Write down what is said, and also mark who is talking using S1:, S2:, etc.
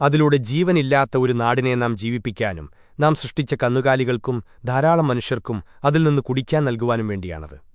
S1: അതിലൂടെ ജീവനില്ലാത്ത ഒരു നാടിനെ നാം ജീവിപ്പിക്കാനും നാം സൃഷ്ടിച്ച കന്നുകാലികൾക്കും ധാരാളം മനുഷ്യർക്കും അതിൽ നിന്ന് കുടിക്കാൻ നൽകുവാനും വേണ്ടിയാണത്.